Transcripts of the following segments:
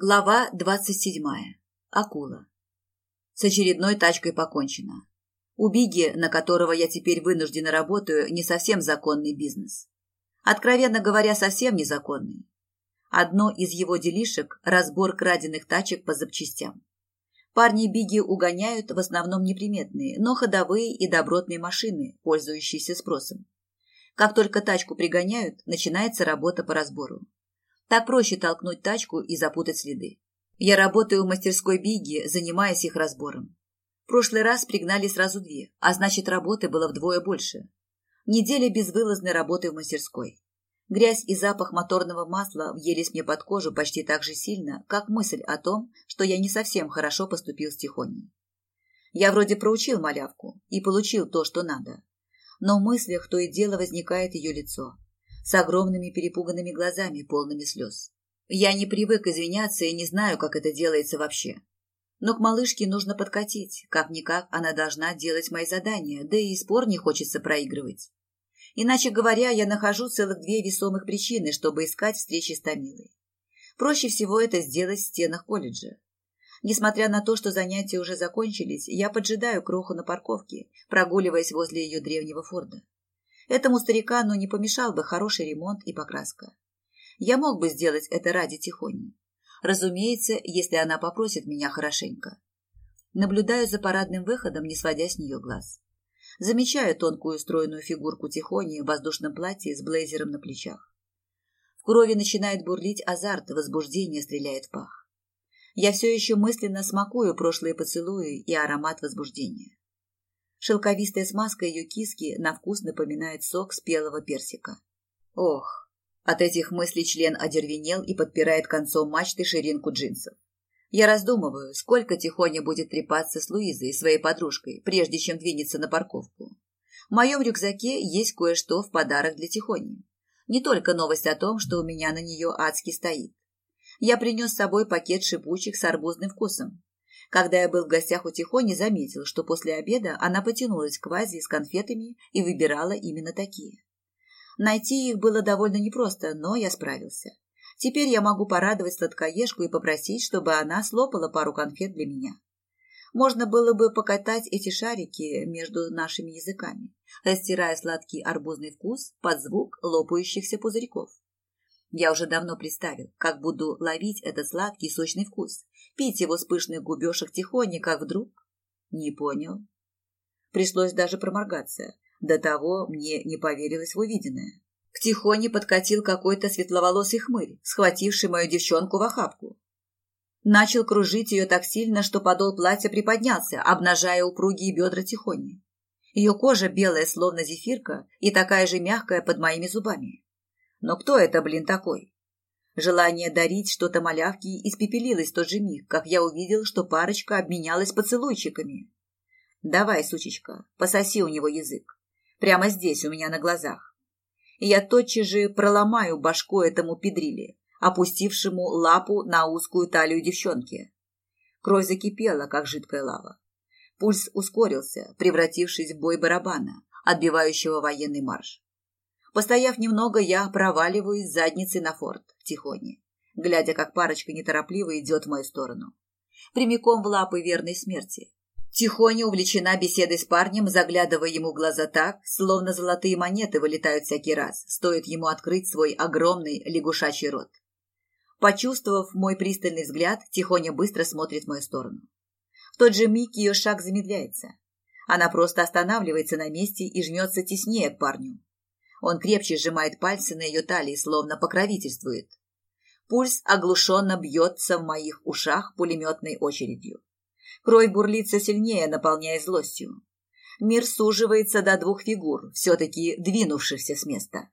Глава двадцать седьмая. Акула. С очередной тачкой покончено. У Биги, на которого я теперь вынуждена работаю, не совсем законный бизнес. Откровенно говоря, совсем незаконный. Одно из его делишек – разбор краденных тачек по запчастям. Парни Биги угоняют в основном неприметные, но ходовые и добротные машины, пользующиеся спросом. Как только тачку пригоняют, начинается работа по разбору. Так проще толкнуть тачку и запутать следы. Я работаю в мастерской Биги, занимаясь их разбором. В прошлый раз пригнали сразу две, а значит, работы было вдвое больше. Неделя безвылазной работы в мастерской. Грязь и запах моторного масла въелись мне под кожу почти так же сильно, как мысль о том, что я не совсем хорошо поступил с Тихоней. Я вроде проучил малявку и получил то, что надо. Но в мыслях то и дело возникает ее лицо, с огромными перепуганными глазами, полными слез. Я не привык извиняться и не знаю, как это делается вообще. Но к малышке нужно подкатить, как-никак она должна делать мои задания, да и спор не хочется проигрывать. Иначе говоря, я нахожу целых две весомых причины, чтобы искать встречи с Томилой. Проще всего это сделать в стенах колледжа. Несмотря на то, что занятия уже закончились, я поджидаю кроху на парковке, прогуливаясь возле ее древнего форда. Этому старикану не помешал бы хороший ремонт и покраска. Я мог бы сделать это ради Тихони. Разумеется, если она попросит меня хорошенько. Наблюдаю за парадным выходом, не сводя с нее глаз. Замечаю тонкую стройную фигурку Тихони в воздушном платье с блейзером на плечах. В крови начинает бурлить азарт, возбуждение стреляет в пах. Я все еще мысленно смакую прошлые поцелуи и аромат возбуждения. Шелковистая смазка ее киски на вкус напоминает сок спелого персика. Ох, от этих мыслей член одервенел и подпирает концом мачты ширинку джинсов. Я раздумываю, сколько Тихоня будет трепаться с Луизой, своей подружкой, прежде чем двинется на парковку. В моем рюкзаке есть кое-что в подарок для Тихони. Не только новость о том, что у меня на нее адски стоит. Я принес с собой пакет шипучек с арбузным вкусом. Когда я был в гостях у Тихони, заметил, что после обеда она потянулась к вазе с конфетами и выбирала именно такие. Найти их было довольно непросто, но я справился. Теперь я могу порадовать сладкоежку и попросить, чтобы она слопала пару конфет для меня. Можно было бы покатать эти шарики между нашими языками, растирая сладкий арбузный вкус под звук лопающихся пузырьков. Я уже давно представил, как буду ловить этот сладкий сочный вкус, пить его с пышных губешек тихонько, как вдруг... Не понял. Пришлось даже проморгаться. До того мне не поверилось в увиденное. К Тихоне подкатил какой-то светловолосый хмырь, схвативший мою девчонку в охапку. Начал кружить ее так сильно, что подол платья приподнялся, обнажая упругие бедра Тихони. Ее кожа белая, словно зефирка, и такая же мягкая под моими зубами. Но кто это, блин, такой? Желание дарить что-то малявке испепелилось в тот же миг, как я увидел, что парочка обменялась поцелуйчиками. «Давай, сучечка, пососи у него язык. Прямо здесь, у меня на глазах. И я тотчас же проломаю башку этому педриле, опустившему лапу на узкую талию девчонки. Кровь закипела, как жидкая лава. Пульс ускорился, превратившись в бой барабана, отбивающего военный марш. Постояв немного, я проваливаюсь задницей на форт, тихоне, глядя, как парочка неторопливо идет в мою сторону. Прямиком в лапы верной смерти. Тихоня увлечена беседой с парнем, заглядывая ему в глаза так, словно золотые монеты вылетают всякий раз, стоит ему открыть свой огромный лягушачий рот. Почувствовав мой пристальный взгляд, Тихоня быстро смотрит в мою сторону. В тот же миг ее шаг замедляется. Она просто останавливается на месте и жмется теснее к парню, он крепче сжимает пальцы на ее талии, словно покровительствует. Пульс оглушенно бьется в моих ушах пулеметной очередью. Кровь бурлится сильнее, наполняя злостью. Мир суживается до двух фигур, все-таки двинувшихся с места.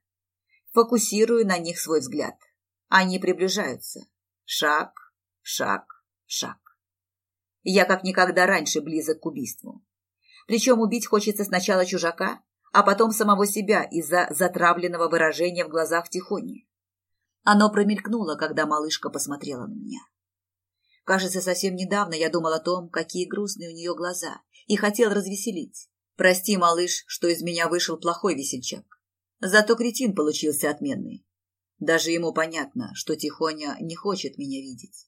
Фокусирую на них свой взгляд. Они приближаются. Шаг, шаг, шаг. Я как никогда раньше близок к убийству. Причем убить хочется сначала чужака, а потом самого себя из-за затравленного выражения в глазах Тихони. Оно промелькнуло, когда малышка посмотрела на меня. Кажется, совсем недавно я думал о том, какие грустные у нее глаза, и хотел развеселить. Прости, малыш, что из меня вышел плохой весельчак. Зато кретин получился отменный. Даже ему понятно, что Тихоня не хочет меня видеть.